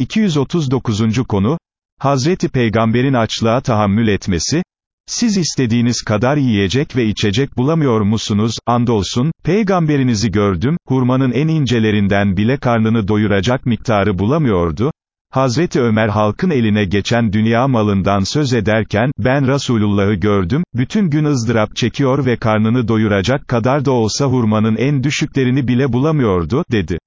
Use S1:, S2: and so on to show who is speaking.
S1: 239. konu, Hazreti Peygamberin açlığa tahammül etmesi, siz istediğiniz kadar yiyecek ve içecek bulamıyor musunuz, andolsun, peygamberinizi gördüm, hurmanın en incelerinden bile karnını doyuracak miktarı bulamıyordu, Hazreti Ömer halkın eline geçen dünya malından söz ederken, ben Resulullah'ı gördüm, bütün gün ızdırap çekiyor ve karnını doyuracak kadar da olsa hurmanın en düşüklerini bile bulamıyordu, dedi.